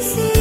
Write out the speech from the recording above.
see.